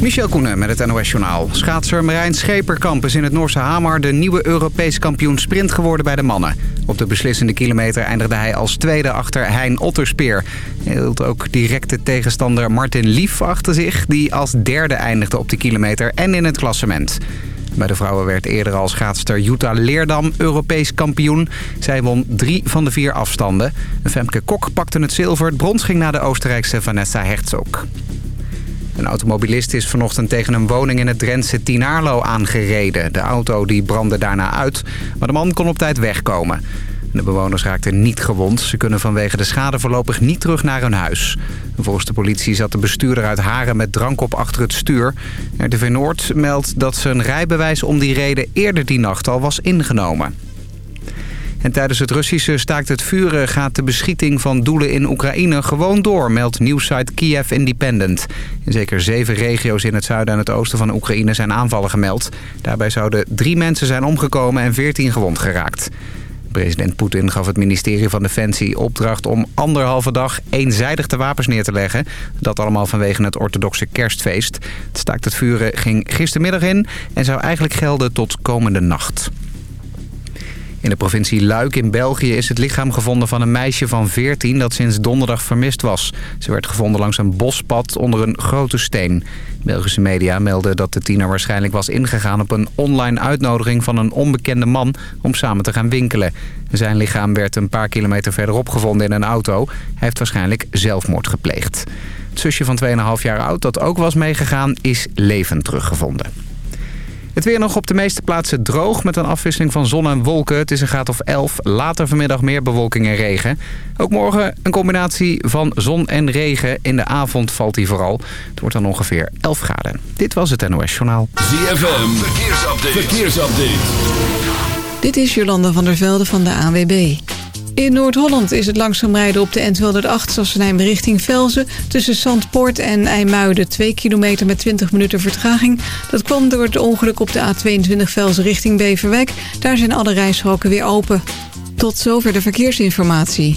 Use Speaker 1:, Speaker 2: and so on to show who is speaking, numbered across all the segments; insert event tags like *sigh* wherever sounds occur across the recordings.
Speaker 1: Michel Koenen met het NOS-journaal. Schaatser Marijn Scheperkamp is in het Noorse Hamar... de nieuwe Europees kampioen sprint geworden bij de mannen. Op de beslissende kilometer eindigde hij als tweede achter Hein Otterspeer. Hij hield ook directe tegenstander Martin Lief achter zich... die als derde eindigde op de kilometer en in het klassement. Bij de vrouwen werd eerder als schaatster Jutta Leerdam Europees kampioen. Zij won drie van de vier afstanden. Femke Kok pakte het zilver. Het brons ging naar de Oostenrijkse Vanessa Herzog. Een automobilist is vanochtend tegen een woning in het Drentse Tinaarlo aangereden. De auto die brandde daarna uit, maar de man kon op tijd wegkomen. De bewoners raakten niet gewond. Ze kunnen vanwege de schade voorlopig niet terug naar hun huis. Volgens de politie zat de bestuurder uit Haren met drank op achter het stuur. RTV Noord meldt dat zijn rijbewijs om die reden eerder die nacht al was ingenomen. En tijdens het Russische staakt het vuren gaat de beschieting van doelen in Oekraïne gewoon door, meldt nieuwsite Kiev Independent. In zeker zeven regio's in het zuiden en het oosten van Oekraïne zijn aanvallen gemeld. Daarbij zouden drie mensen zijn omgekomen en veertien gewond geraakt. President Poetin gaf het ministerie van Defensie opdracht om anderhalve dag eenzijdig de wapens neer te leggen. Dat allemaal vanwege het orthodoxe kerstfeest. Het staakt het vuren ging gistermiddag in en zou eigenlijk gelden tot komende nacht. In de provincie Luik in België is het lichaam gevonden van een meisje van 14 dat sinds donderdag vermist was. Ze werd gevonden langs een bospad onder een grote steen. Belgische media melden dat de tiener waarschijnlijk was ingegaan op een online uitnodiging van een onbekende man om samen te gaan winkelen. Zijn lichaam werd een paar kilometer verderop gevonden in een auto. Hij heeft waarschijnlijk zelfmoord gepleegd. Het zusje van 2,5 jaar oud dat ook was meegegaan is levend teruggevonden. Het weer nog op de meeste plaatsen droog met een afwisseling van zon en wolken. Het is een graad of 11. Later vanmiddag meer bewolking en regen. Ook morgen een combinatie van zon en regen. In de avond valt die vooral. Het wordt dan ongeveer 11 graden. Dit was het NOS Journaal.
Speaker 2: ZFM, verkeersupdate. verkeersupdate.
Speaker 3: Dit is Jolanda van der Velde van de ANWB. In Noord-Holland is het langzaam rijden op de N208 Sassenheim richting Velzen. Tussen Zandpoort en IJmuiden 2 kilometer met 20 minuten vertraging. Dat kwam door het ongeluk op de A22 Velzen richting Beverwijk. Daar zijn alle rijstroken weer open. Tot zover de verkeersinformatie.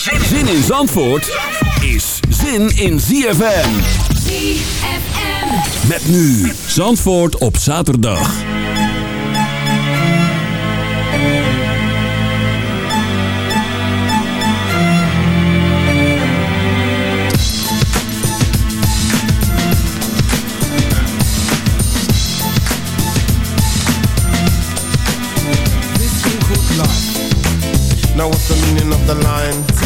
Speaker 2: Zin in Zandvoort is zin in ZFM.
Speaker 4: ZFM.
Speaker 2: Met nu Zandvoort op zaterdag.
Speaker 5: Now what's the meaning of the line?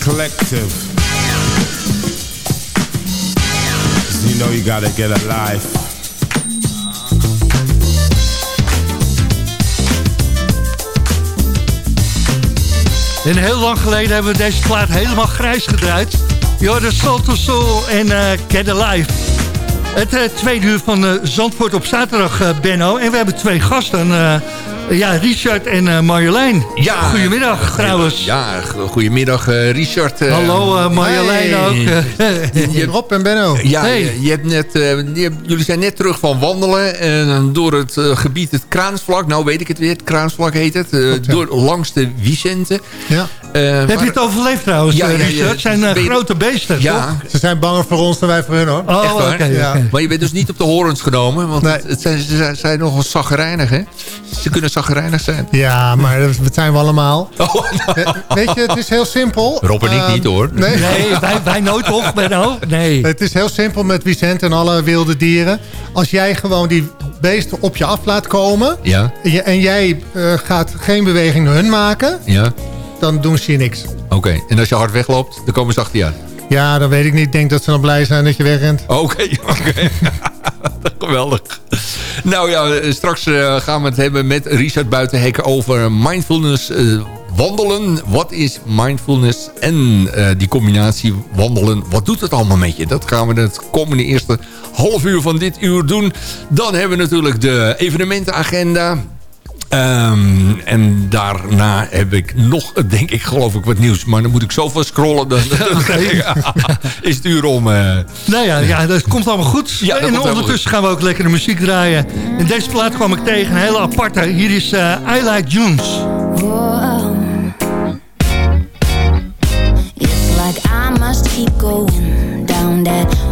Speaker 5: Collective. you know you gotta get a life.
Speaker 6: En heel lang geleden hebben we deze plaat helemaal grijs gedraaid. Hoorde Soul to Soul en uh, Get Alive. Het uh, tweede uur van uh, Zandvoort op zaterdag, Benno. En we hebben twee gasten. Ja, Richard en Marjolein.
Speaker 7: Ja,
Speaker 6: goedemiddag trouwens.
Speaker 7: Ja, goedemiddag Richard.
Speaker 6: Hallo Marjolein
Speaker 8: hey.
Speaker 6: ook. *laughs*
Speaker 8: je, Rob en Benno.
Speaker 7: Ja, hey. je, je, hebt net, je hebt, jullie zijn net terug van wandelen. En door het gebied het Kraansvlak. Nou weet ik het weer. Het Kraansvlak heet het. Goed, ja. door, langs de Vicente.
Speaker 8: Ja.
Speaker 6: Heb maar, je het overleefd trouwens, ja? Ja, het zijn je, grote beesten,
Speaker 7: ja.
Speaker 8: Toch? Ze zijn banger voor ons dan wij voor hun, hoor.
Speaker 6: Oh, oké. Okay,
Speaker 8: ja.
Speaker 6: okay.
Speaker 7: Maar je bent dus niet op de horens genomen, want nee. het, het zijn, ze zijn nogal zaggerijnig, hè? Ze kunnen zaggerijnig zijn.
Speaker 8: Ja, maar dat zijn we allemaal. *laughs* Oh, no. Weet je, het is heel simpel.
Speaker 7: Rob en ik uh, niet, hoor.
Speaker 6: Nee, nee wij, wij nooit toch, Benno? Nee.
Speaker 8: Het is heel simpel met Vicent en alle wilde dieren. Als jij gewoon die beesten op je af laat komen...
Speaker 7: Ja.
Speaker 8: En, je, en jij uh, gaat geen beweging naar hun maken...
Speaker 7: Ja.
Speaker 8: Dan doen ze je niks.
Speaker 7: Oké, okay. en als je hard wegloopt, dan komen ze achter je aan?
Speaker 8: Ja, dat weet ik niet. Ik denk dat ze dan blij zijn dat je wegrent.
Speaker 7: Oké, okay, *laughs* oké. Okay. *laughs* Geweldig. Nou ja, straks uh, gaan we het hebben met Richard Buitenhek over mindfulness uh, wandelen. Wat is mindfulness en uh, die combinatie wandelen? Wat doet het allemaal met je? Dat gaan we het komende eerste half uur van dit uur doen. Dan hebben we natuurlijk de evenementenagenda. Um, en daarna heb ik nog, denk ik, geloof ik, wat nieuws. Maar dan moet ik zoveel scrollen. Dan, *laughs* dan *laughs* ja, is het uur om... Uh...
Speaker 6: Nou ja, ja, dat komt allemaal goed.
Speaker 7: Ja,
Speaker 6: en ondertussen gaan we ook lekker de muziek draaien. In deze plaat kwam ik tegen een hele aparte. Hier is uh, I Like Junes.
Speaker 4: Whoa. It's like I must keep going down that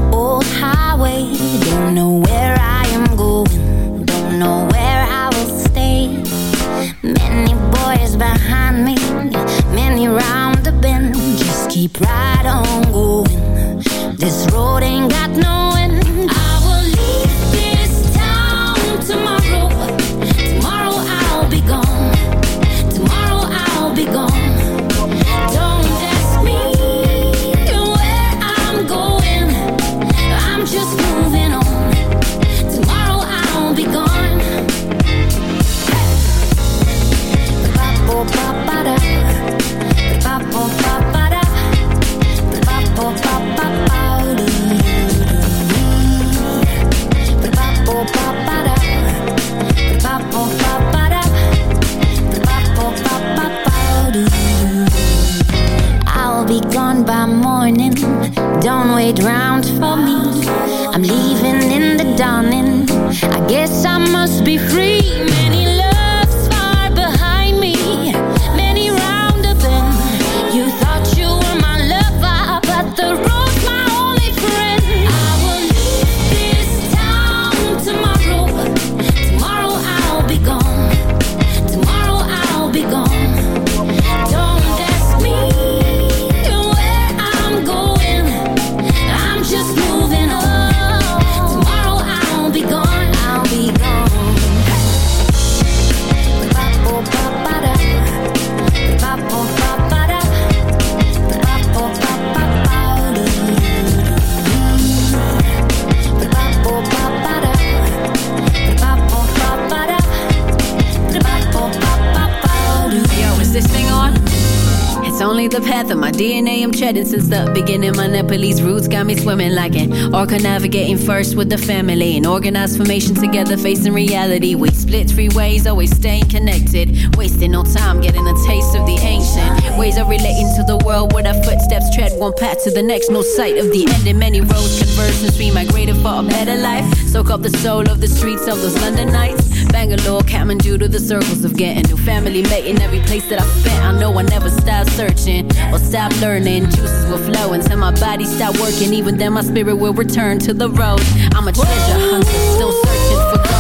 Speaker 4: the
Speaker 9: path of my DNA I'm treading since the beginning. My Nepalese roots got me swimming like an orca navigating first with the family. An organized formation together facing reality. We split three ways, always staying connected. Wasting no time getting a taste of the ancient ways of relating to the world where our footsteps tread one path to the next. No sight of the end. And many roads converge since we migrated for a better life. Soak up the soul of the streets of those London nights. Bangalore, Kathmandu to the circles of getting new family mating. Every place that I spent, I know I never stop searching or stop learning. Juices will flow until my body stop working. Even then, my spirit will return to the road. I'm a treasure hunter, still searching for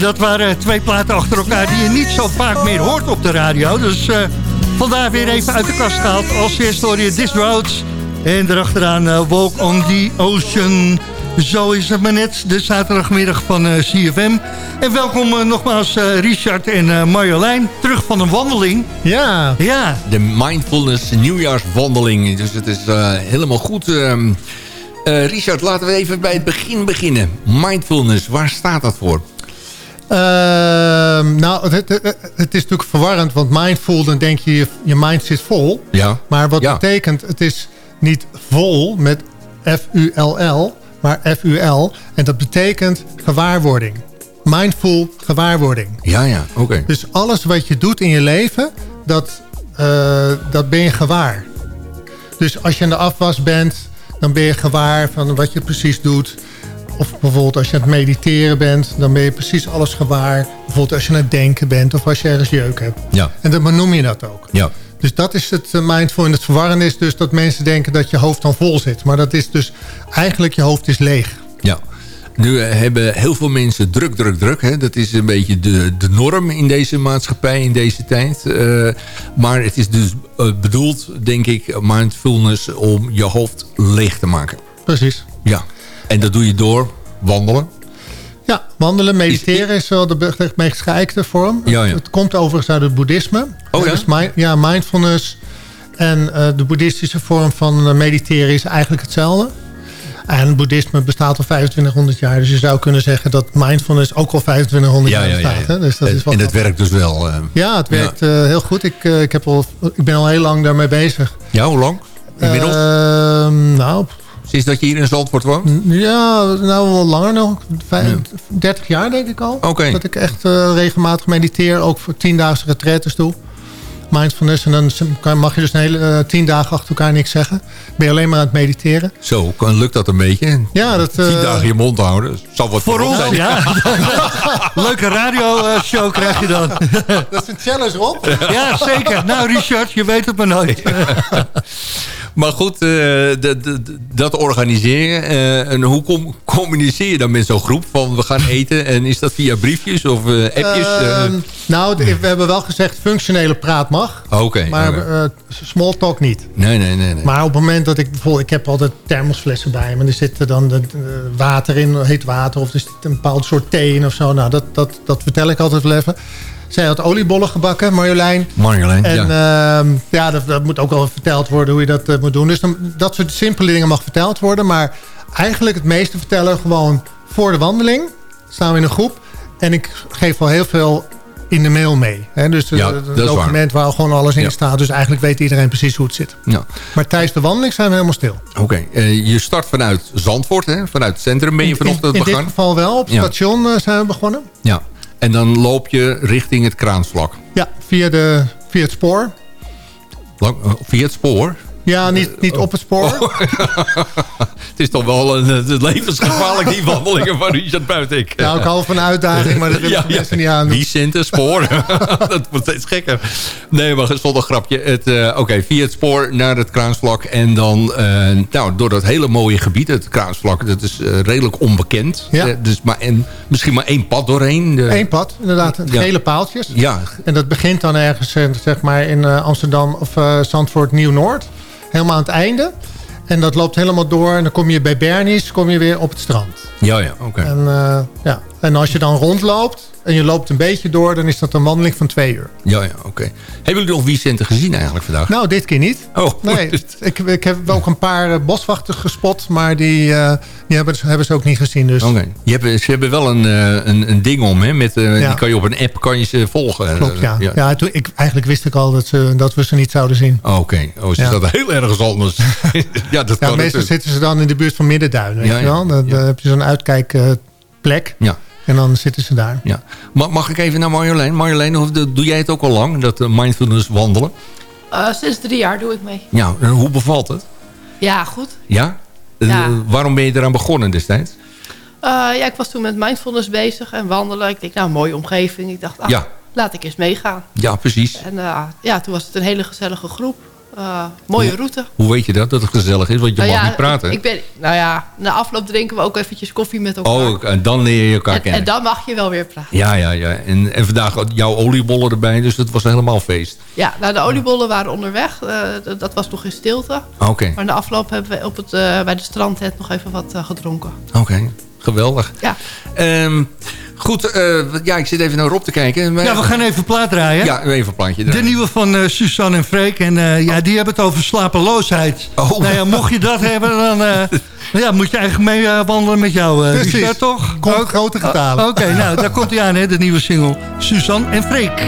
Speaker 6: dat waren twee platen achter elkaar die je niet zo vaak meer hoort op de radio. Dus eh, vandaar weer even uit de kast gehaald. Als eerste hoor je This. En erachteraan eh, Walk on the Ocean. Zo is het maar net, de zaterdagmiddag van eh, CFM. En welkom nogmaals Richard en Marjolein. Terug van een wandeling.
Speaker 8: Ja.
Speaker 6: Ja,
Speaker 7: De Mindfulness nieuwjaarswandeling. Dus het is helemaal goed. ehm. Eh, Richard, laten we even bij het begin beginnen. Mindfulness, waar staat dat voor?
Speaker 8: Ehm, nou, het, het, het is natuurlijk verwarrend, want mindful, dan denk je, je, je mind zit vol.
Speaker 7: Ja.
Speaker 8: Maar wat
Speaker 7: Ja.
Speaker 8: betekent, het is niet vol met F-U-L-L, maar F-U-L. En dat betekent gewaarwording. Mindful gewaarwording.
Speaker 7: Ja, ja, oké.
Speaker 8: Dus alles wat je doet in je leven, dat, eh, dat ben je gewaar. Dus als je aan de afwas bent, dan ben je gewaar van wat je precies doet. Of bijvoorbeeld als je aan het mediteren bent, dan ben je precies alles gewaar. Bijvoorbeeld als je aan het denken bent of als je ergens jeuk hebt.
Speaker 7: Ja,
Speaker 8: En dan benoem je dat ook.
Speaker 7: ja.
Speaker 8: Dus dat is het eh, mindful. En het verwarrende is dus dat mensen denken dat je hoofd dan vol zit. Maar dat is dus eigenlijk je hoofd is leeg.
Speaker 7: Ja. Nu eh, hebben heel veel mensen druk, druk, druk. Hè? Dat is een beetje de, de norm in deze maatschappij, in deze tijd. Eh, maar het is dus bedoeld, denk ik, mindfulness om je hoofd leeg te maken.
Speaker 8: Precies.
Speaker 7: Ja. En dat doe je door wandelen.
Speaker 8: Ja, wandelen, mediteren is wel de meest geëikte vorm.
Speaker 7: Ja, ja.
Speaker 8: Het komt overigens uit het boeddhisme.
Speaker 7: Oh ja?
Speaker 8: Dus mi- ja, mindfulness en eh, de boeddhistische vorm van eh, mediteren is eigenlijk hetzelfde. En boeddhisme bestaat al 2500 jaar. Dus je zou kunnen zeggen dat mindfulness ook al 2500 jaar bestaat. Hè? Dus dat
Speaker 7: en
Speaker 8: is
Speaker 7: en het werkt dus wel. eh.
Speaker 8: Ja, het werkt heel goed. Ik, ik, heb al, ik ben al heel lang daarmee bezig.
Speaker 7: ja, hoe lang? Inmiddels?
Speaker 8: Nou,
Speaker 7: Sinds dat je hier in Zandvoort woont?
Speaker 8: ja, nou wel langer nog. Vijf- 30 jaar denk ik al. Dat ik echt eh, regelmatig mediteer. Ook voor 10.000 retretes doe. mindfulness. En dan kan- mag je dus een hele eh, tien dagen achter elkaar niks zeggen. Ben je alleen maar aan het mediteren.
Speaker 7: Zo, kan, lukt dat een beetje?
Speaker 8: Ja, dat... eh,
Speaker 7: Tien dagen je mond houden. Zal wat
Speaker 6: Voor ons,
Speaker 7: zijn.
Speaker 6: ja. *laughs* Leuke radioshow krijg je dan.
Speaker 8: Dat is een challenge, Rob.
Speaker 6: Ja, zeker. Nou, Richard, je weet het maar nooit. *laughs*
Speaker 7: Maar goed, eh, dat organiseer je. eh, en hoe com- communiceer je dan met zo'n groep? Van we gaan eten. En is dat via briefjes of eh, appjes? eh?
Speaker 8: Ehm, nou, we hebben wel gezegd functionele praat mag.
Speaker 7: Oké.
Speaker 8: Maar
Speaker 7: oké.
Speaker 8: eh, small talk niet.
Speaker 7: nee, nee, nee. nee.
Speaker 8: Maar op het moment dat ik bijvoorbeeld... Ik heb altijd thermosflessen bij me. Er zit er dan water in, heet water. Of er zit een bepaald soort thee in of zo. Nou, dat, dat, dat vertel ik altijd wel even. Zij had oliebollen gebakken, Marjolein.
Speaker 7: Marjolein,
Speaker 8: En
Speaker 7: ja.
Speaker 8: ja, ja dat, dat moet ook wel verteld worden hoe je dat eh, moet doen. Dus dan, dat soort simpele dingen mag verteld worden. Maar eigenlijk het meeste vertellen gewoon voor de wandeling. Staan we in een groep. En ik geef al heel veel in de mail mee. Hè? Dus eh,
Speaker 7: Ja,
Speaker 8: een
Speaker 7: dat is
Speaker 8: document waar gewoon alles in
Speaker 7: Ja.
Speaker 8: staat. Dus eigenlijk weet iedereen precies hoe het zit.
Speaker 7: Ja.
Speaker 8: Maar tijdens de wandeling zijn we helemaal stil.
Speaker 7: Oké, eh, je start vanuit Zandvoort, hè? vanuit het centrum ben je
Speaker 8: In,
Speaker 7: vanochtend
Speaker 8: in dit
Speaker 7: begaan.
Speaker 8: geval wel. Op het station eh, zijn we begonnen.
Speaker 7: Ja. En dan loop je richting het kraansvlak.
Speaker 8: Ja, via, de, via het spoor.
Speaker 7: Lang, eh, via het spoor.
Speaker 8: Ja, niet, niet op het spoor.
Speaker 7: Oh. Het is toch wel een, het is levensgevaarlijk, die wandelingen van Richard Buitik.
Speaker 8: Nou, ik hou van een uitdaging, maar dat willen de mensen niet aan.
Speaker 7: Wie zendt een spoor? *laughs* dat wordt steeds gekker. Nee, maar zonder grapje. Het, eh, Oké, via het spoor naar het Kraansvlak. En dan eh, nou, door dat hele mooie gebied. Het Kraansvlak, dat is eh, redelijk onbekend.
Speaker 8: Ja.
Speaker 7: Eh, dus maar, en misschien maar één pad doorheen.
Speaker 8: Eén pad, inderdaad.
Speaker 7: Ja.
Speaker 8: Gele paaltjes.
Speaker 7: Ja,
Speaker 8: En dat begint dan ergens eh, zeg maar in eh, Amsterdam of eh, Zandvoort Nieuw-Noord. Helemaal aan het einde. En dat loopt helemaal door. En dan kom je bij Bernies kom je weer op het strand.
Speaker 7: Ja, ja oké.
Speaker 8: En, eh, ja. en als je dan rondloopt en je loopt een beetje door... dan is dat een wandeling van twee uur.
Speaker 7: Ja, ja, oké. Hebben jullie nog Wiecenten gezien eigenlijk vandaag?
Speaker 8: Nou, dit keer niet.
Speaker 7: Oh,
Speaker 8: Nee, ik, ik heb ook een paar eh, boswachters gespot... maar die, eh, die hebben, hebben ze ook niet gezien. Dus
Speaker 7: Oké. Je hebt, ze hebben wel een, een, een ding om, hè? Met,
Speaker 8: Ja.
Speaker 7: Die kan je op een app kan je ze volgen.
Speaker 8: klopt, ja.
Speaker 7: ja.
Speaker 8: ja. toen, ik, eigenlijk wist ik al dat, ze, dat we ze niet zouden zien.
Speaker 7: Oh, Oké, oh, ze
Speaker 8: Ja.
Speaker 7: staat heel ergens anders. *laughs* ja, dat kan
Speaker 8: meestal
Speaker 7: natuurlijk.
Speaker 8: zitten ze dan in de buurt van Middenduin, weet
Speaker 7: Ja,
Speaker 8: je wel. Dan heb je zo'n uitkijkplek.
Speaker 7: Ja.
Speaker 8: En dan zitten ze daar.
Speaker 7: Ja. Mag, mag ik even naar Marjolein? Marjolein, of de- doe jij het ook al lang, dat eh, mindfulness wandelen?
Speaker 10: Eh, sinds drie jaar doe ik mee.
Speaker 7: Ja, en hoe bevalt het?
Speaker 10: Ja, goed.
Speaker 7: Ja? Eh, waarom ben je eraan begonnen destijds?
Speaker 10: Eh, ja, ik was toen met mindfulness bezig en wandelen. Ik denk, nou, een mooie omgeving. Ik dacht,
Speaker 7: Ja.
Speaker 10: laat ik eens meegaan.
Speaker 7: Ja, precies.
Speaker 10: En ja, toen was het een hele gezellige groep. Eh, mooie route.
Speaker 7: Hoe weet je dat, dat het gezellig is? Want je
Speaker 10: Nou
Speaker 7: mag
Speaker 10: ja,
Speaker 7: niet praten.
Speaker 10: Ik ben, nou ja, na afloop drinken we ook eventjes koffie met elkaar.
Speaker 7: oh, en dan leer je elkaar
Speaker 10: en,
Speaker 7: kennen.
Speaker 10: en dan mag je wel weer praten.
Speaker 7: Ja, ja, ja. En, en vandaag jouw oliebollen erbij, dus het was helemaal feest.
Speaker 10: Ja, nou, de oliebollen waren onderweg. Eh, dat was nog in stilte.
Speaker 7: Oké,
Speaker 10: Maar na afloop hebben we op het, eh, bij de strandtent nog even wat gedronken.
Speaker 7: oké. Geweldig.
Speaker 10: Ja.
Speaker 7: Ehm, goed, eh, ja, ik zit even naar Rob te kijken. Maar-
Speaker 6: Ja, we gaan even plaat draaien.
Speaker 7: Ja, even een plaatje
Speaker 6: De
Speaker 7: draaien.
Speaker 6: nieuwe van eh, Suzanne en Freek. En eh, ja, die hebben het over slapeloosheid.
Speaker 7: Oh.
Speaker 6: Nou ja, mocht je dat hebben, dan *laughs* ja, moet je eigenlijk mee wandelen met jou,
Speaker 8: Precies.
Speaker 6: Richard, toch?
Speaker 8: Komt grote getalen.
Speaker 6: Oké, nou, daar komt hij aan, hè, de nieuwe single. Suzanne en Freek.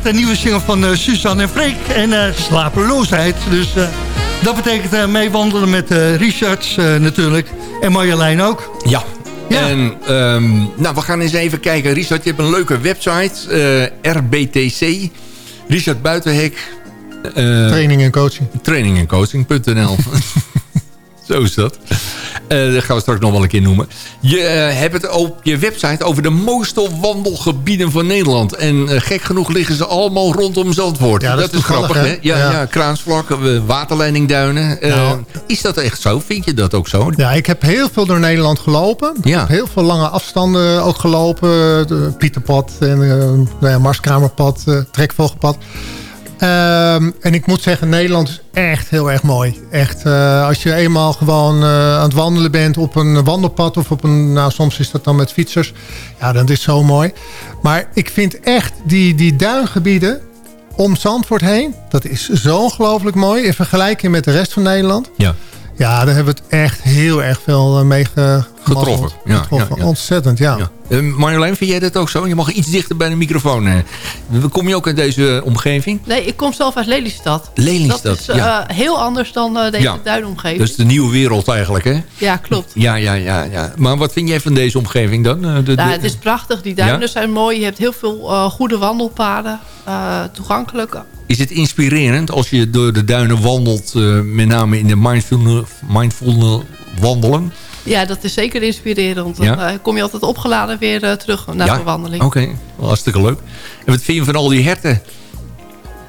Speaker 6: Inderdaad een nieuwe single van uh, Suzanne en Freek. En uh, slapeloosheid. Dus uh, dat betekent meewandelen met Richards natuurlijk. En Marjolein ook.
Speaker 7: Ja. ja. En um, nou, we gaan eens even kijken. Richard, je hebt een leuke website. RBTC. Richard Buitenhek.
Speaker 8: training en coaching.
Speaker 7: Training en coaching.nl. *laughs* Zo is dat. Uh, dat gaan we straks nog wel een keer noemen. Je uh, hebt het op je website over de mooiste wandelgebieden van Nederland. En uh, gek genoeg liggen ze allemaal rondom Zandvoort.
Speaker 8: Ja, dat,
Speaker 7: dat is grappig, hè? Ja, ja. ja Kraansvlak, waterleidingduinen. Nou, is dat echt zo? Vind je dat ook zo?
Speaker 8: Ja, ik heb heel veel door Nederland gelopen. Ja. Heel veel lange afstanden ook gelopen. De Pieterpad en nou ja, Marskramerpad, Trekvogelpad. Um, en ik moet zeggen, Nederland is echt heel erg mooi. Echt, uh, als je eenmaal gewoon uh, aan het wandelen bent op een wandelpad... of op een, nou soms is dat dan met fietsers. Ja, dan is zo mooi. Maar ik vind echt die, die duingebieden om Zandvoort heen... dat is zo ongelooflijk mooi in vergelijking met de rest van Nederland.
Speaker 7: Ja.
Speaker 8: Ja, daar hebben we het echt heel erg veel eh, mee
Speaker 7: getroffen. Ja,
Speaker 8: getroffen. Ja, ja. Ontzettend, ja. ja.
Speaker 7: Uh, Marjolein, vind jij dat ook zo? Je mag iets dichter bij de microfoon. Uh, kom je ook in deze omgeving?
Speaker 10: Nee, ik kom zelf uit Lelystad.
Speaker 7: Lelystad,
Speaker 10: Dat is uh, heel anders dan deze duinomgeving.
Speaker 7: Dat is de nieuwe wereld eigenlijk, hè?
Speaker 10: Ja, klopt.
Speaker 7: Ja, ja, ja, ja. Maar wat vind jij van deze omgeving dan? De,
Speaker 10: de... Nou, het is prachtig. Die duinen zijn mooi. Je hebt heel veel goede wandelpaden. toegankelijk
Speaker 7: is het inspirerend als je door de duinen wandelt... Uh, met name in de mindfulness, mindfulness wandelen?
Speaker 10: Ja, dat is zeker inspirerend. Dan ja? uh, kom je altijd opgeladen weer uh, terug naar
Speaker 7: ja?
Speaker 10: de wandeling.
Speaker 7: Oké, okay. hartstikke leuk. En wat vind je van al die herten?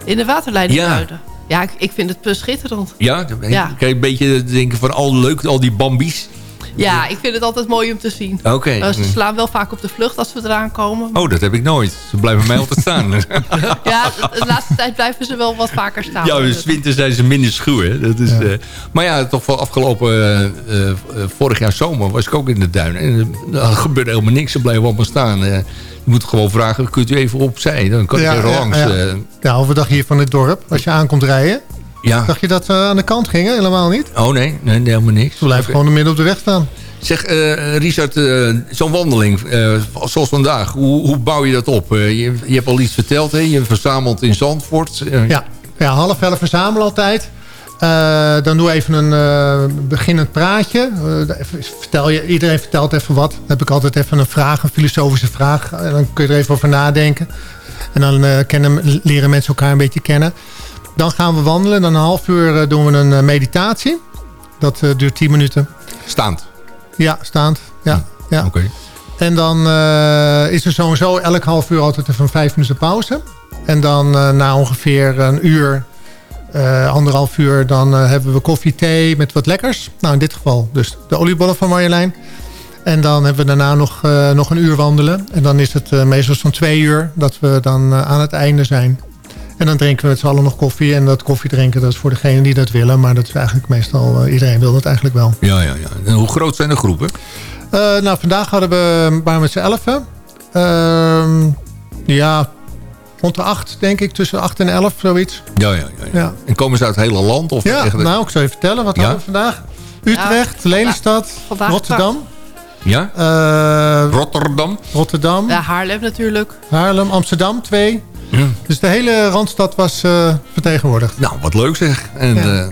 Speaker 10: In de waterleidingduinen? Ja. Ja, ik, ik vind het schitterend.
Speaker 7: Ja, ja. kan je een beetje denken van al leuk, al die bambies.
Speaker 10: Ja, ik vind het altijd mooi om te zien.
Speaker 7: Oké. Okay.
Speaker 10: Uh, ze slaan wel vaak op de vlucht als we eraan komen.
Speaker 7: Oh, dat heb ik nooit. Ze blijven mij altijd staan. *laughs* *laughs*
Speaker 10: ja, de laatste tijd blijven ze wel wat vaker staan.
Speaker 7: Ja, dus winter zijn ze minder schuw. Hè? Dat is, ja. Uh, maar ja, toch wel afgelopen uh, vorig jaar zomer was ik ook in de duinen. En er gebeurde helemaal niks. Ze blijven allemaal staan. je moet gewoon vragen, kunt u even opzij? Dan kan ja, ik er
Speaker 8: ja,
Speaker 7: langs.
Speaker 8: Ja, ja overdag hier van het dorp. Als je aankomt rijden.
Speaker 7: Ja.
Speaker 8: Dacht je dat we aan de kant gingen? Helemaal niet?
Speaker 7: Oh nee, nee helemaal niks.
Speaker 8: Ze blijven gewoon midden op de weg staan.
Speaker 7: Zeg, uh, Richard, uh, zo'n wandeling, uh, zoals vandaag, hoe, hoe, bouw je dat op? Je, je, hebt al iets verteld, hè? je verzamelt in Zandvoort.
Speaker 8: Ja, ja, half elf verzamelen altijd. dan doe even een beginnend praatje. vertel je, iedereen vertelt even wat. Dan heb ik altijd even een vraag, een filosofische vraag. En dan kun je er even over nadenken. En dan kennen, leren mensen elkaar een beetje kennen. Dan gaan we wandelen. Dan een half uur doen we een meditatie. Dat duurt 10 minuten.
Speaker 7: Staand?
Speaker 8: Ja, staand. Ja, ja.
Speaker 7: Oké. Okay.
Speaker 8: En dan uh, is er sowieso elk half uur altijd even een vijf minuten pauze. En dan uh, na ongeveer een uur, uh, anderhalf uur... dan hebben we koffie, thee met wat lekkers. Nou, in dit geval dus de oliebollen van Marjolein. En dan hebben we daarna nog, nog een uur wandelen. En dan is het meestal zo'n twee uur dat we dan aan het einde zijn. En dan drinken we met z'n allen nog koffie. En dat koffie drinken, dat is voor degenen die dat willen. Maar dat is eigenlijk meestal, uh, iedereen wil dat eigenlijk wel.
Speaker 7: Ja, ja, ja. En hoe groot zijn de groepen?
Speaker 8: Uh, nou, vandaag hadden we maar met z'n elfen. Uh, ja, rond de acht, denk ik. Tussen acht en elf, zoiets.
Speaker 7: Ja, ja, ja. ja. ja. En komen ze uit het hele land? Of
Speaker 8: ja, nou, ik zou je vertellen. Wat ja? hadden we vandaag? Utrecht, ja, Lelystad, Rotterdam.
Speaker 7: Ja?
Speaker 8: Uh,
Speaker 7: Rotterdam.
Speaker 8: Rotterdam.
Speaker 10: Ja, Haarlem natuurlijk.
Speaker 8: Haarlem, Amsterdam, twee. Ja. Dus de hele Randstad was uh, vertegenwoordigd.
Speaker 7: Nou, wat leuk zeg. En, ja. uh,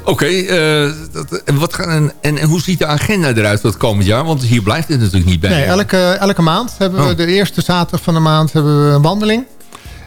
Speaker 7: Oké, okay, uh, en, en, en, hoe ziet de agenda eruit voor het komend jaar? Want hier blijft het natuurlijk niet bij.
Speaker 8: Nee, elke, elke maand hebben we, oh. de eerste zaterdag van de maand hebben we een wandeling.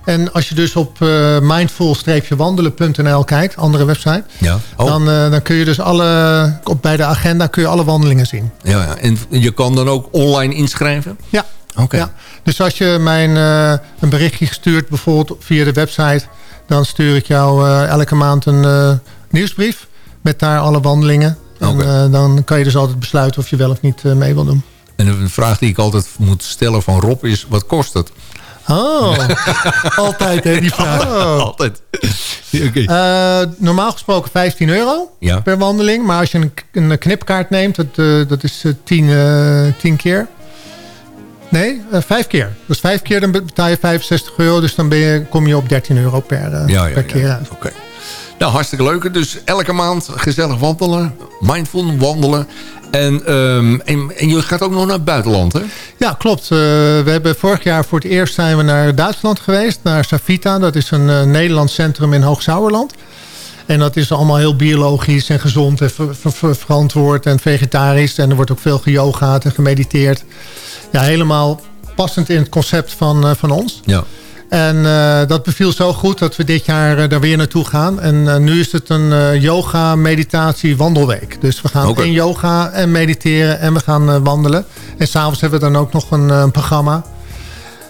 Speaker 8: En als je dus op mindful-wandelen.nl kijkt, andere website...
Speaker 7: Ja. Oh.
Speaker 8: Dan, dan kun je dus alle, op, bij de agenda kun je alle wandelingen zien.
Speaker 7: Ja, ja, en je kan dan ook online inschrijven?
Speaker 8: Ja.
Speaker 7: Okay.
Speaker 8: Ja. Dus als je mij een, uh, een berichtje stuurt, bijvoorbeeld via de website... dan stuur ik jou uh, elke maand een uh, nieuwsbrief met daar alle wandelingen. Okay. En dan kan je dus altijd besluiten of je wel of niet mee wil doen.
Speaker 7: En een vraag die ik altijd moet stellen van Rob is, wat kost het?
Speaker 8: Oh, *laughs* altijd hè, die vraag.
Speaker 7: Oh. Altijd.
Speaker 8: okay. uh, normaal gesproken 15 euro
Speaker 7: ja.
Speaker 8: per wandeling. Maar als je een, een knipkaart neemt, dat, uh, dat is 10 uh, keer. Nee, uh, vijf keer. Dus vijf keer dan betaal je 65 euro. Dus dan ben je, kom je op 13 euro per, uh,
Speaker 7: ja, ja,
Speaker 8: per keer
Speaker 7: ja.
Speaker 8: uit.
Speaker 7: Oké. Nou, hartstikke leuk. Dus elke maand gezellig wandelen. Mindful wandelen. En, ehm, en, en je gaat ook nog naar het buitenland, hè?
Speaker 8: Ja, klopt. Eh, we hebben vorig jaar voor het eerst zijn we naar Duitsland geweest. Naar Savita. Dat is een eh, Nederlands centrum in Hoogzauerland. En dat is allemaal heel biologisch en gezond en ver- ver- ver- verantwoord en vegetarisch. En er wordt ook veel geyogaat en gemediteerd. Ja, helemaal passend in het concept van, eh, van ons.
Speaker 7: Ja.
Speaker 8: En eh, dat beviel zo goed dat we dit jaar eh, daar weer naartoe gaan. En nu is het een yoga, meditatie, wandelweek. Dus we gaan in yoga en mediteren en we gaan wandelen. En s'avonds hebben we dan ook nog een, een programma.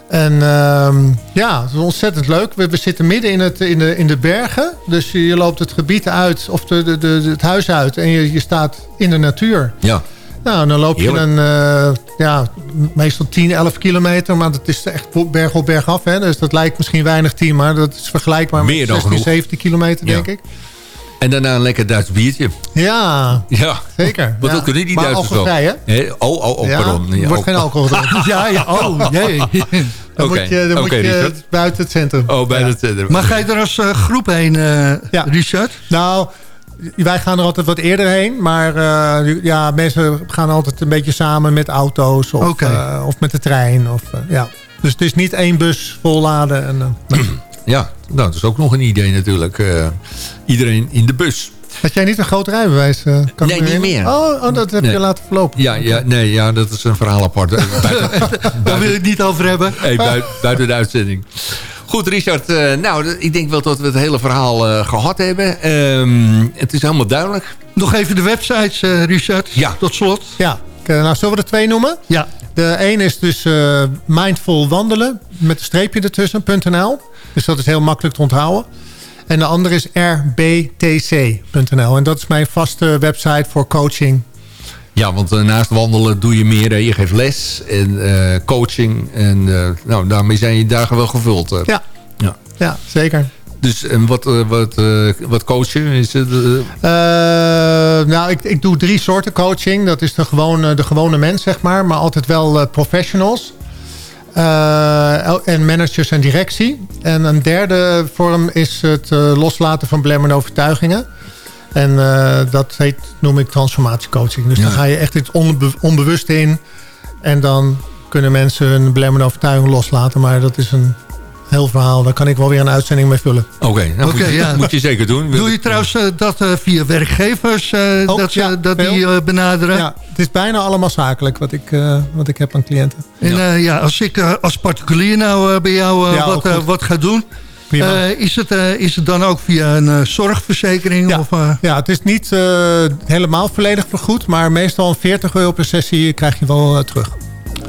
Speaker 8: En ehm, ja, het is ontzettend leuk. We, we zitten midden in, het, in, de, in de bergen. Dus je, je loopt het gebied uit, of de, de, de, het huis uit. En je, je staat in de natuur.
Speaker 7: Ja.
Speaker 8: Nou, dan loop je een, eh, ja, meestal 10, 11 kilometer. Maar dat is echt berg op berg af. Hè? Dus dat lijkt misschien weinig 10, maar dat is vergelijkbaar
Speaker 7: Meer
Speaker 8: met
Speaker 7: dan
Speaker 8: 16,
Speaker 7: genoeg.
Speaker 8: 17 kilometer,
Speaker 7: Ja.
Speaker 8: denk ik.
Speaker 7: En daarna een lekker Duits biertje.
Speaker 8: Ja,
Speaker 7: Ja.
Speaker 8: zeker. *laughs*
Speaker 7: Wat
Speaker 8: ja.
Speaker 7: ook kunnen die
Speaker 8: maar
Speaker 7: Duitsers wel.
Speaker 8: hè?
Speaker 7: Oh, oh, oh,
Speaker 8: Ja,
Speaker 7: pardon.
Speaker 8: er
Speaker 7: Ja,
Speaker 8: wordt
Speaker 7: oh.
Speaker 8: geen alcohol gedronken. *laughs*
Speaker 6: Ja, ja, oh, *laughs* nee.
Speaker 8: Dan
Speaker 7: Oké,
Speaker 8: moet je, dan
Speaker 7: oké,
Speaker 8: moet je buiten het centrum.
Speaker 7: Oh, bij het centrum.
Speaker 6: Maar ga je er als eh, groep heen, eh,
Speaker 8: Ja.
Speaker 6: Richard?
Speaker 8: Nou, wij gaan er altijd wat eerder heen. Maar eh, ja, mensen gaan altijd een beetje samen met auto's. Of, eh, of met de trein. Of, ja. Dus het is niet één bus volladen. En, eh, *clears throat*
Speaker 7: Ja, nou, dat is ook nog een idee natuurlijk. Eh, iedereen in de bus.
Speaker 8: had jij niet een groot rijbewijs? eh, kan ik
Speaker 7: Nee, niet meer.
Speaker 8: Oh, oh, dat heb
Speaker 7: Nee.
Speaker 8: je laten verlopen.
Speaker 7: Ja, ja, nee, ja, dat is een verhaal apart. *laughs*
Speaker 6: Daar wil het niet over hebben.
Speaker 7: hey, buiten, buiten de uitzending. Goed, Richard. eh, nou, ik denk wel dat we het hele verhaal eh, gehad hebben. Ehm, het is helemaal duidelijk.
Speaker 6: Nog even de websites, eh, Richard.
Speaker 7: Ja.
Speaker 6: Tot slot.
Speaker 8: Ja, nou zullen we er twee noemen?
Speaker 6: Ja.
Speaker 8: De een is dus eh, mindful wandelen met een streepje ertussen.nl. Dus dat is heel makkelijk te onthouden. En de andere is rbtc.nl. En dat is mijn vaste website voor coaching.
Speaker 7: Ja, want eh, naast wandelen doe je meer. Je geeft les en eh, coaching. En eh, nou, daarmee zijn je dagen wel gevuld.
Speaker 8: Ja,
Speaker 7: Ja.
Speaker 8: ja zeker.
Speaker 7: Dus en wat, wat, wat coachen? Is het,
Speaker 8: nou, ik, ik doe drie soorten coaching. Dat is de gewone, de gewone mens, zeg maar. Maar altijd wel professionals. Eh, en managers en directie. En een derde vorm is het eh, loslaten van belemmerende overtuigingen. En eh, dat heet, noem ik transformatiecoaching. Dus dan
Speaker 7: Ja.
Speaker 8: ga je echt het onbe onbewuste in. En dan kunnen mensen hun belemmerende overtuigingen loslaten. Maar dat is een heel verhaal. Daar kan ik wel weer een uitzending mee vullen.
Speaker 7: Oké, nou,
Speaker 6: Oké,
Speaker 7: moet, je,
Speaker 6: ja.
Speaker 7: moet je zeker doen.
Speaker 6: Doe je trouwens eh, dat eh, via werkgevers, eh,
Speaker 8: Ook,
Speaker 6: dat,
Speaker 8: ja,
Speaker 6: dat die eh, benaderen?
Speaker 8: Ja, het is bijna allemaal zakelijk wat ik, eh, wat ik heb aan cliënten.
Speaker 6: En ja. ja, als ik eh, als particulier nou bij jou
Speaker 8: Ja,
Speaker 6: wat, wat ga doen... Eh, is, het, eh, is het dan ook via een eh, zorgverzekering?
Speaker 8: Ja.
Speaker 6: Of, eh,
Speaker 8: Ja, het is niet eh, helemaal volledig vergoed, maar meestal een 40 euro per sessie krijg je wel terug.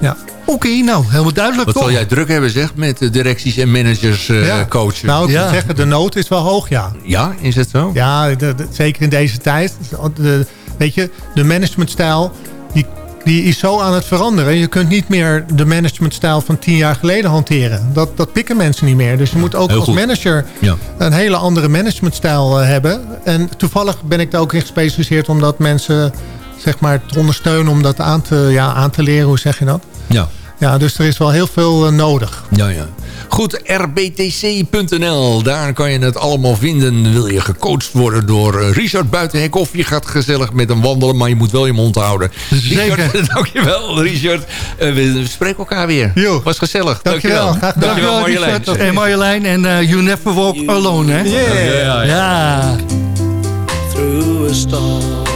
Speaker 8: Ja.
Speaker 6: Oké, nou, helemaal duidelijk
Speaker 7: Wat
Speaker 6: toch?
Speaker 7: zal jij druk hebben, zeg, met directies en managers eh,
Speaker 8: Ja.
Speaker 7: coachen?
Speaker 8: Nou, ik
Speaker 6: Ja.
Speaker 8: moet zeggen, de nood is wel hoog, ja.
Speaker 7: ja, is het zo?
Speaker 8: Ja, de- de- zeker in deze tijd. De, weet je, de managementstijl, die, die is zo aan het veranderen. Je kunt niet meer de managementstijl van tien jaar geleden hanteren. Dat, dat pikken mensen niet meer. Dus je moet ook
Speaker 7: Heel
Speaker 8: als
Speaker 7: goed.
Speaker 8: manager
Speaker 7: Ja.
Speaker 8: een hele andere managementstijl eh, hebben. En toevallig ben ik daar ook in gespecialiseerd om dat mensen zeg maar, te ondersteunen om dat aan te, ja, aan te leren. Hoe zeg je dat?
Speaker 7: Ja.
Speaker 8: Ja, dus er is wel heel veel eh, nodig.
Speaker 7: Ja, ja. Goed, rbtc.nl. Daar kan je het allemaal vinden. Wil je gecoacht worden door eh, Richard Buitenhek... of je gaat gezellig met hem wandelen... maar je moet wel je mond houden.
Speaker 6: Zeker.
Speaker 7: Richard, *laughs* dankjewel, Richard. Eh, we spreken elkaar weer.
Speaker 8: Jo.
Speaker 7: Was gezellig.
Speaker 8: Dankjewel. Gedaan.
Speaker 7: Dankjewel,
Speaker 6: Dankjewel,
Speaker 7: Marjolein.
Speaker 6: Richard en Marjolein. En eh, You Never Walk Alone, hè?
Speaker 8: Yeah.
Speaker 7: Ja, ja.
Speaker 6: Ja.
Speaker 11: through a storm.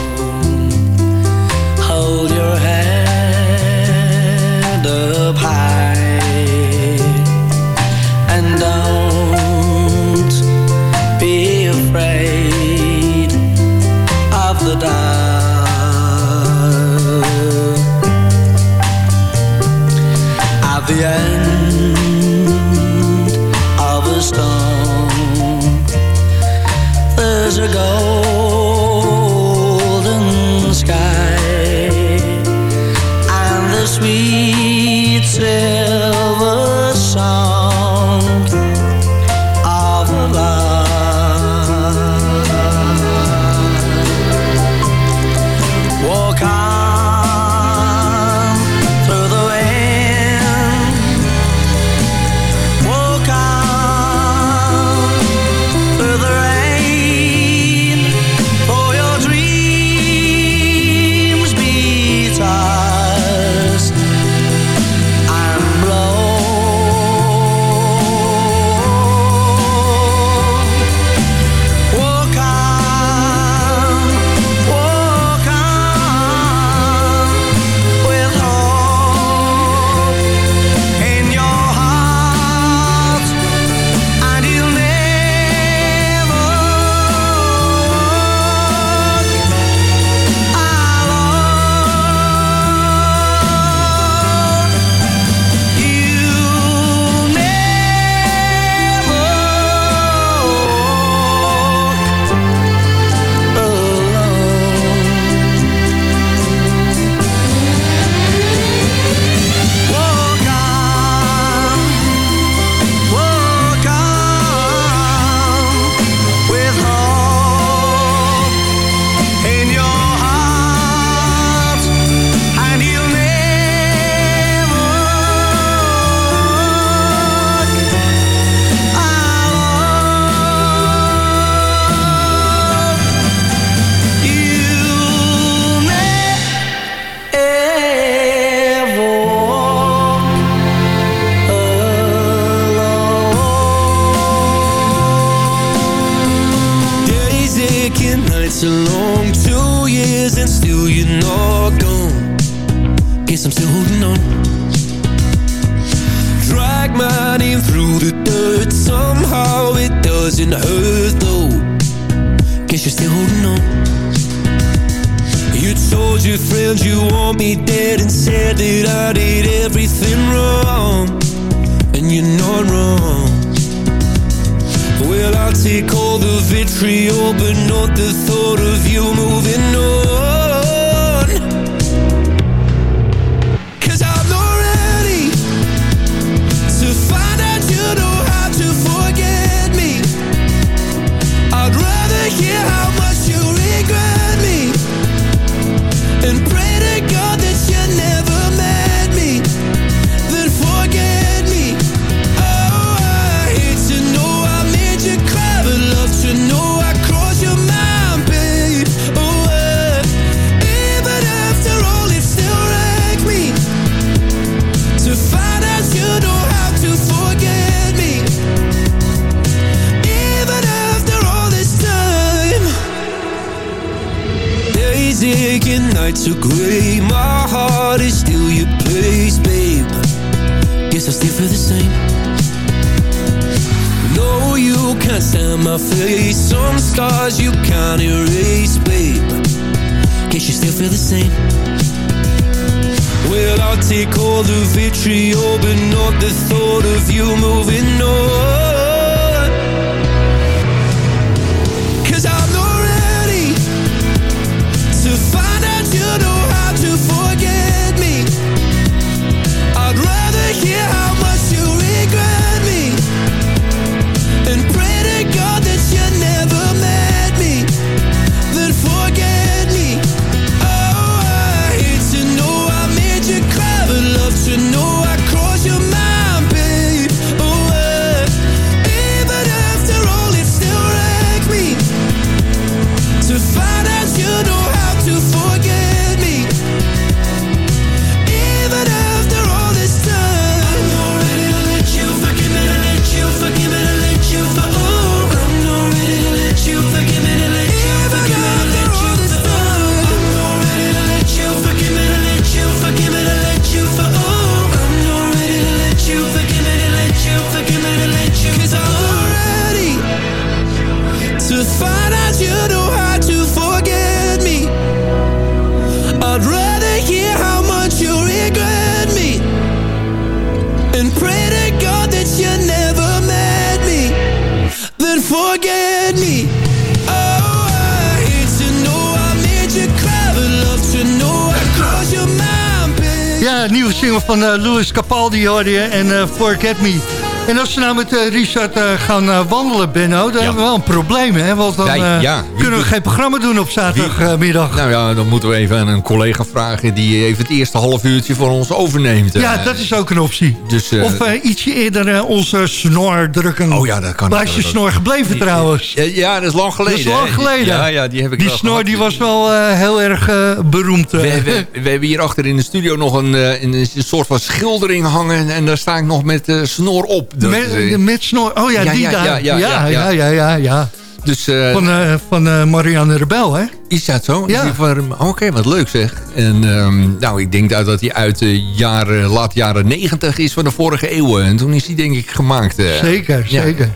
Speaker 6: Louis Capaldi hoorde je en eh, Forget Me. En als we nou met eh, Richard eh, gaan eh, wandelen, Benno, dan hebben we wel een probleem, hè? Want dan
Speaker 7: Ja, ja. Wie
Speaker 6: kunnen we geen programma doen op zaterdagmiddag.
Speaker 7: Nou ja, dan moeten we even aan een collega vragen... die even het eerste half uurtje voor ons overneemt.
Speaker 6: Ja, dat is ook een optie.
Speaker 7: Dus,
Speaker 6: of ietsje eerder onze snor drukken.
Speaker 7: Oh ja, dat kan
Speaker 6: Waar is je snor gebleven trouwens?
Speaker 7: Ja, dat is lang geleden.
Speaker 6: Dat is lang geleden.
Speaker 7: Ja, ja, die heb ik
Speaker 6: Die
Speaker 7: wel
Speaker 6: snor
Speaker 7: gehad.
Speaker 6: die was wel heel erg beroemd.
Speaker 7: We, hebben- we hebben hier achter in de studio nog een, een, een soort van schildering hangen. En daar sta ik nog met snor op.
Speaker 6: Met, met snor. Oh ja, die daar.
Speaker 7: ja, ja, ja,
Speaker 6: ja,
Speaker 7: dus, eh,
Speaker 6: Van, eh, van eh, Marianne Rebel, hè?
Speaker 7: is dat zo?
Speaker 6: Ja.
Speaker 7: Die Oké, wat leuk zeg. En ehm, nou, ik denk dat hij uit de jaren, laat jaren 90 is van de vorige eeuw. En toen is hij denk ik gemaakt.
Speaker 6: Zeker,
Speaker 7: Ja.
Speaker 6: zeker.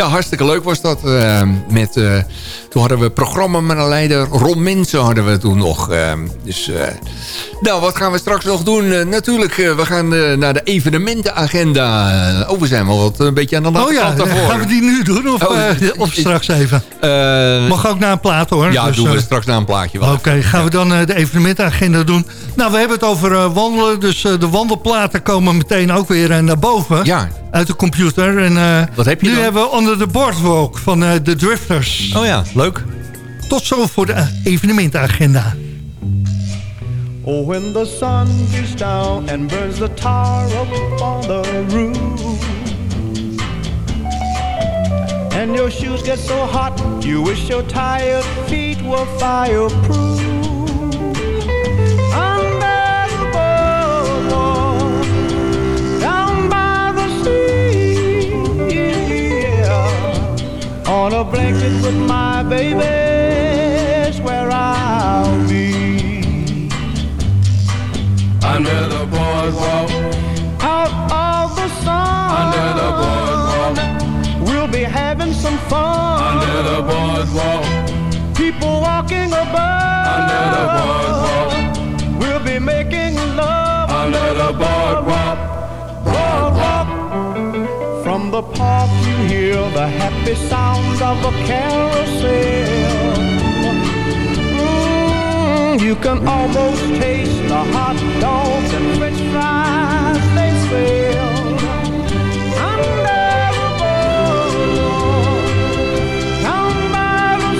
Speaker 7: Ja, hartstikke leuk was dat. eh, met, eh, toen hadden we programma met een leider. Ron Mensen hadden we toen nog. eh, dus, nou, wat gaan we straks nog doen? Natuurlijk, we gaan naar de evenementenagenda. Oh, we zijn wel wat een beetje aan de
Speaker 6: Oh ja,
Speaker 7: daarvoor.
Speaker 6: gaan we die nu doen of,
Speaker 7: Oh,
Speaker 6: of straks even? Mag ook naar een plaat hoor.
Speaker 7: ja,
Speaker 6: Dus,
Speaker 7: doen we straks na een plaatje wel.
Speaker 6: Oké, gaan we dan de evenementenagenda doen. Nou, we hebben het over wandelen. Dus de wandelplaten komen meteen ook weer naar boven.
Speaker 7: Ja.
Speaker 6: Uit de computer. En, eh,
Speaker 7: Wat heb je
Speaker 6: nu
Speaker 7: dan?
Speaker 6: hebben we Under the Boardwalk van eh, de Drifters.
Speaker 7: Oh ja, leuk.
Speaker 6: Tot zo voor de eh, evenementenagenda.
Speaker 12: Oh, when the sun beats down and burns the tar up on the roof. And your shoes get so hot, you wish your tired feet were fireproof. On a blanket with my baby's where I'll be. Under the boardwalk. Out of the sun. Under the boardwalk. We'll be having some fun. Under the boardwalk. People walking above. Under the boardwalk. We'll be making love. Under the. Boardwalk. From the park you hear the happy sounds of a carousel. Mm, you can almost taste the hot dogs and french fries they sell. Under the down by the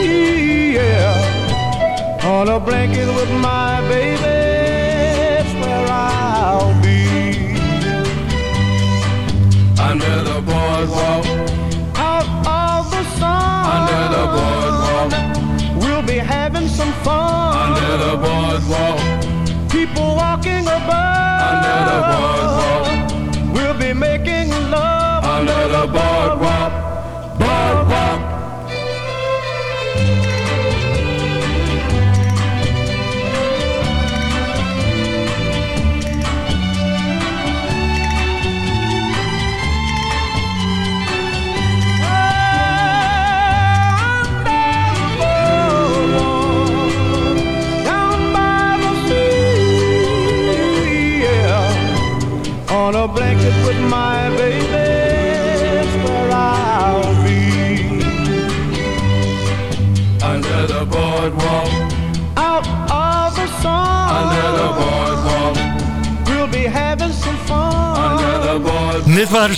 Speaker 12: sea, yeah. On a blanket with my baby, boardwalk. Out of the sun. Under the boardwalk. We'll be having some fun. Under the boardwalk. People walking above. Under the boardwalk. We'll be making love. Under the boardwalk. Boardwalk.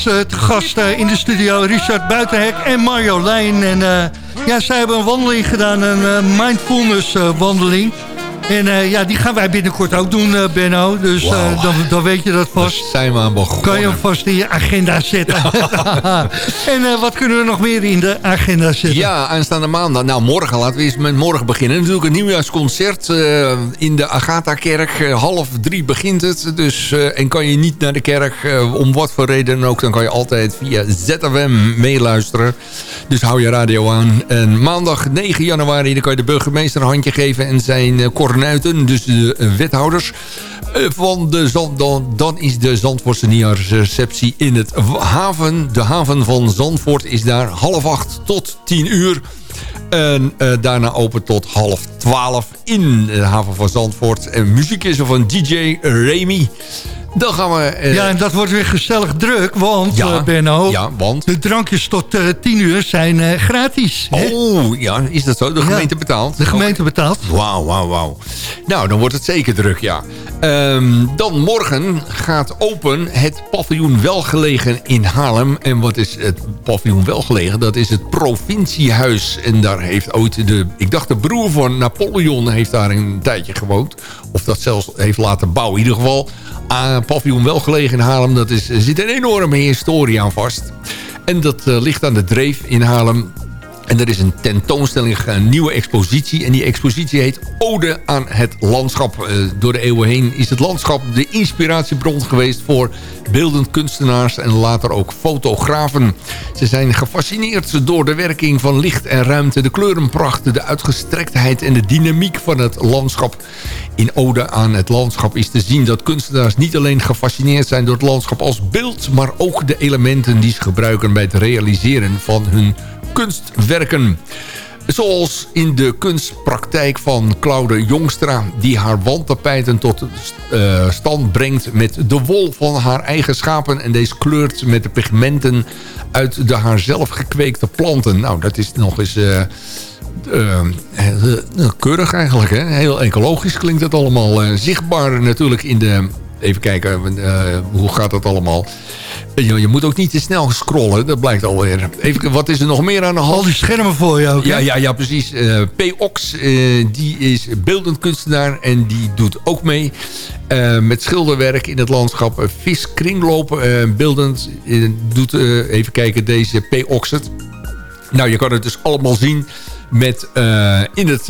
Speaker 6: Ze te eh, in de studio, Richard Buitenhek en Mario Lijn. En eh, ja, zij hebben een wandeling gedaan, een mindfulness wandeling. En eh, ja, die gaan wij binnenkort ook doen, eh, Benno. Dus eh, dan, dan weet je dat vast.
Speaker 7: Daar zijn we aan begonnen.
Speaker 6: Kan je hem vast in je agenda zetten. *laughs* en wat kunnen we nog meer in de agenda zetten?
Speaker 7: Ja, aanstaande maandag. Nou, morgen. Laten we eens met morgen beginnen. Natuurlijk een nieuwjaarsconcert in de Agatha-kerk. Half drie begint het. Dus, en kan je niet naar de kerk, om wat voor reden dan ook... dan kan je altijd via ZFM meeluisteren. Dus hou je radio aan. En maandag 9 januari dan kan je de burgemeester een handje geven... en zijn eh, dus de eh, wethouders... eh, van de Zand, dan, dan is de Zandvoortse nieuwjaarsreceptie in het haven. De haven van Zandvoort is daar half acht tot tien uur. En eh, daarna open tot half twaalf in de haven van Zandvoort. En muziek is er van DJ Remy. Dan gaan we... eh,
Speaker 6: Ja, en dat wordt weer gezellig druk, want
Speaker 7: Ja,
Speaker 6: eh, Benno,
Speaker 7: ja, want?
Speaker 6: de drankjes tot eh 10 uur zijn gratis. hè?
Speaker 7: Oh, ja, is dat zo? De gemeente betaalt?
Speaker 6: De gemeente betaalt.
Speaker 7: Wauw, wauw, wauw. Nou, dan wordt het zeker druk, ja. Ehm, dan morgen gaat open het paviljoen Welgelegen in Haarlem. En wat is het paviljoen Welgelegen? Dat is het provinciehuis. En daar heeft ooit de, ik dacht de broer van Napoleon heeft daar een tijdje gewoond. Of dat zelfs heeft laten bouwen. In ieder geval, paviljoen Welgelegen in Haarlem. Dat is, zit een enorme historie aan vast. En dat eh, ligt aan de Dreef in Haarlem. En er is een tentoonstelling, een nieuwe expositie. En die expositie heet Ode aan het landschap. Eh, door de eeuwen heen is het landschap de inspiratiebron geweest... voor beeldend kunstenaars en later ook fotografen. Ze zijn gefascineerd door de werking van licht en ruimte... de kleurenpracht, de uitgestrektheid en de dynamiek van het landschap. In Ode aan het landschap is te zien dat kunstenaars niet alleen gefascineerd zijn... door het landschap als beeld... maar ook de elementen die ze gebruiken bij het realiseren van hun kunstwerken. Zoals in de kunstpraktijk van Claude Jongstra... die haar wandtapijten tot uh, stand brengt met de wol van haar eigen schapen... en deze kleurt met de pigmenten uit de haar zelf gekweekte planten. Nou, dat is nog eens... Uh, uh, keurig eigenlijk, hè? heel ecologisch klinkt het allemaal. zichtbaar natuurlijk in de even kijken, uh, hoe gaat dat allemaal? Je, je, moet ook niet te snel scrollen, dat blijkt alweer. Even, wat is er nog meer aan de hand?
Speaker 6: Al die schermen voor je ook,
Speaker 7: Ja, ja, ja precies. Uh, P. Ox, uh, die is beeldend kunstenaar en die doet ook mee met schilderwerk in het landschap. Vis kringlopen, beeldend, doet, even kijken, deze P. Oxet. Nou, je kan het dus allemaal zien met in het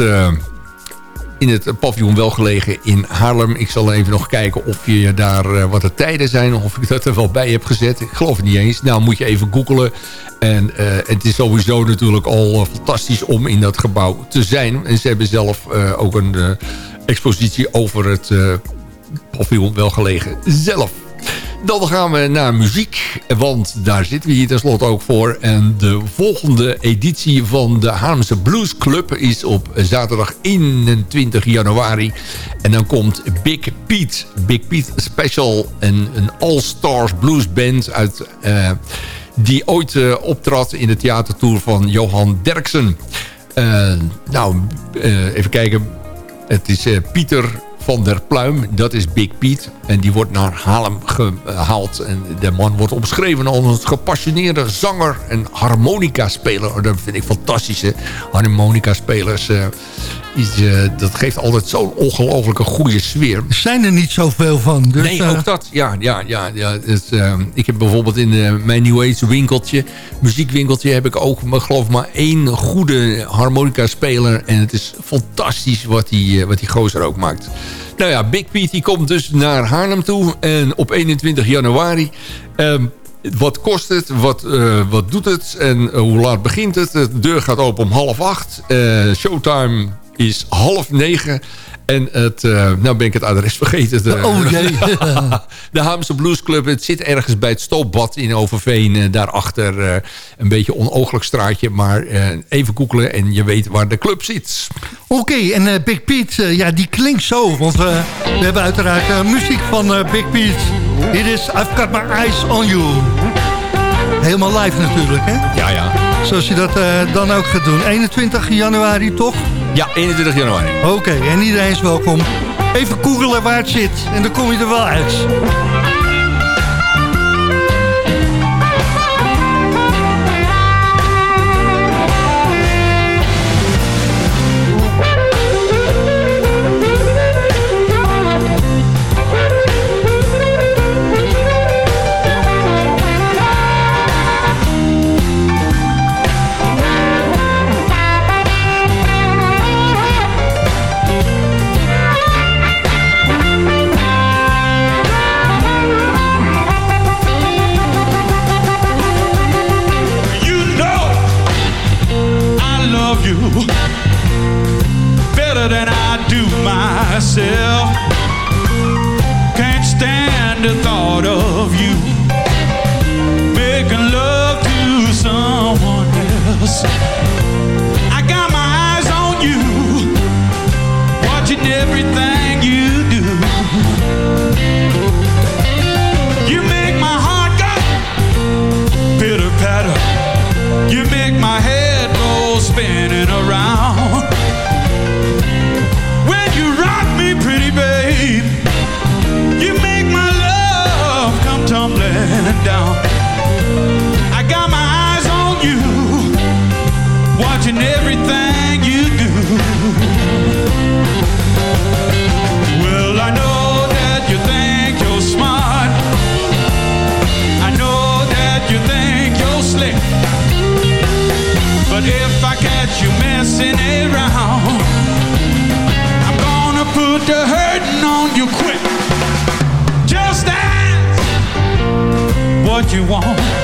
Speaker 7: in het paviljoen wel gelegen in Haarlem. Ik zal even nog kijken of je daar uh, wat de tijden zijn... of ik dat er wel bij heb gezet. Ik geloof het niet eens. Nou, moet je even googelen. En uh, het is sowieso natuurlijk al uh, fantastisch om in dat gebouw te zijn. En ze hebben zelf ook een, expositie over het paviljoen welgelegen zelf. Dan gaan we naar muziek, want daar zitten we hier tenslotte ook voor. En de volgende editie van de Haarlemse Blues Club is op zaterdag 21 januari. En dan komt Big Pete, Big Pete Special, een, een all-stars blues band uit... Uh, die ooit uh, optrad in de theatertour van Johan Derksen. Uh, nou, even kijken. Het is Pieter van der Pluim. Dat is Big Piet. En die wordt naar Haarlem gehaald. En de man wordt omschreven als een gepassioneerde zanger en harmonica-speler. Dat vind ik fantastische harmonica-spelers. Uh, dat geeft altijd zo'n ongelooflijke goede sfeer.
Speaker 6: Er zijn er niet zoveel van. Dus,
Speaker 7: nee,
Speaker 6: uh...
Speaker 7: ook dat. Ja, ja, ja, ja dus, uh, ik heb bijvoorbeeld in mijn New Age winkeltje, muziekwinkeltje, heb ik ook, maar geloof maar één goede harmonica-speler. En het is fantastisch wat die, wat die gozer ook maakt. Nou ja, Big Pete komt dus naar Haarlem toe. En op 21 januari... Um, wat kost het? Wat, uh, wat doet het? En uh, hoe laat begint het? De deur gaat open om half acht. Uh, showtime is half negen. En het, uh, nou ben ik het adres vergeten. De,
Speaker 6: oh jee. *laughs*
Speaker 7: de Haamse Blues Club. Het zit ergens bij het Stoopbad in Overveen. Uh, daarachter uh, een beetje onooglijk straatje. Maar even googelen en je weet waar de club zit.
Speaker 6: Oké, okay, en Big Pete, ja, die klinkt zo. Want we hebben uiteraard muziek van Big Pete. Dit is I've Got My Eyes On You. Helemaal live natuurlijk, hè?
Speaker 7: Ja, ja.
Speaker 6: Zoals je dat dan ook gaat doen. 21 januari, toch?
Speaker 7: Ja, 21 januari.
Speaker 6: Oké, okay, en iedereen is welkom. Even googelen waar het zit en dan kom je er wel uit.
Speaker 13: Messing around, I'm gonna put the hurting on you quick. Just what you want.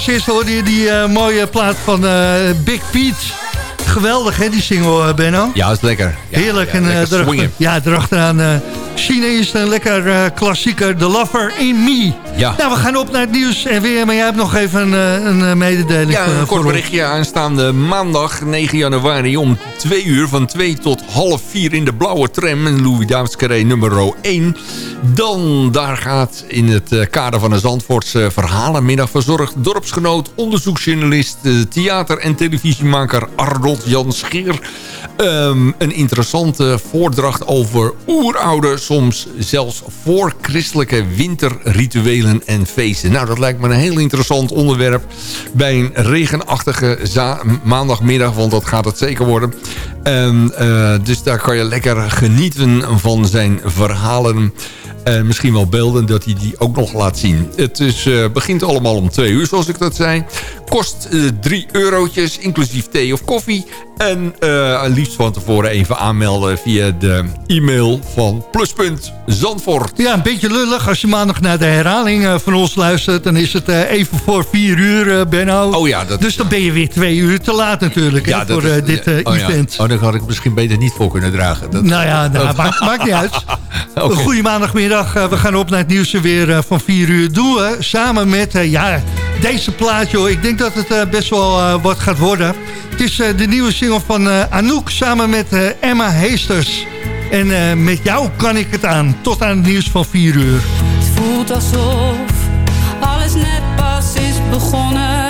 Speaker 6: Als eerste hoorde je die eh, mooie plaat van eh, Big Pete. Geweldig, hè, die single, eh, Benno?
Speaker 7: Ja, dat is lekker. Ja,
Speaker 6: Heerlijk.
Speaker 7: Ja,
Speaker 6: en,
Speaker 7: lekker
Speaker 6: erachter-
Speaker 7: swingen.
Speaker 6: ja, erachteraan China is een lekker klassieker. The Lover in Me.
Speaker 7: Ja.
Speaker 6: Nou, we gaan op naar het nieuws en weer. Maar jij hebt nog even een, eh, een eh, mededeling
Speaker 7: Ja, een kort berichtje aanstaande maandag 9 januari om 2 uur van 2 tot half 4 in de blauwe tram in Louis Davids Carré nummer 1. Dan daar gaat in het eh, kader van een Zandvoortse verhalenmiddag verzorgd dorpsgenoot, onderzoeksjournalist, eh, theater- en televisiemaker Arnold Jan Scheer ehm, een interessante voordracht over oeroude, soms zelfs voorchristelijke winterrituelen en feesten. Nou, dat lijkt me een heel interessant onderwerp bij een regenachtige maandagmiddag, want dat gaat het zeker worden. En, eh, dus daar kan je lekker genieten van zijn verhalen. En misschien wel beelden dat hij die ook nog laat zien. Het is, eh, begint allemaal om twee uur, zoals ik dat zei. Kost eh, drie eurotjes, inclusief thee of koffie. En eh, liefst van tevoren even aanmelden via de e-mail van Pluspunt Zandvoort.
Speaker 6: Ja, een beetje lullig. Als je maandag naar de herhaling eh, van ons luistert... dan is het even voor vier uur, Benno.
Speaker 7: Oh ja, dat
Speaker 6: dus dan ben je weer twee uur te laat natuurlijk voor
Speaker 7: is-
Speaker 6: dit
Speaker 7: oh ja.
Speaker 6: event.
Speaker 7: Oh, daar had ik misschien beter niet voor kunnen dragen. Dat,
Speaker 6: Nou ja, nou,
Speaker 7: dat-
Speaker 6: maakt, maakt niet uit. *laughs*
Speaker 7: Oké.
Speaker 6: Een goede maandagmiddag. We gaan op naar het nieuws weer van 4 uur. Doen we samen met ja, deze plaat. Joh. Ik denk dat het eh, best wel eh, wat gaat worden. Het is eh, de nieuwe single van Anouk samen met Emma Heesters. En met jou kan ik het aan. Tot aan het nieuws van 4 uur.
Speaker 14: Het voelt alsof alles net pas is begonnen.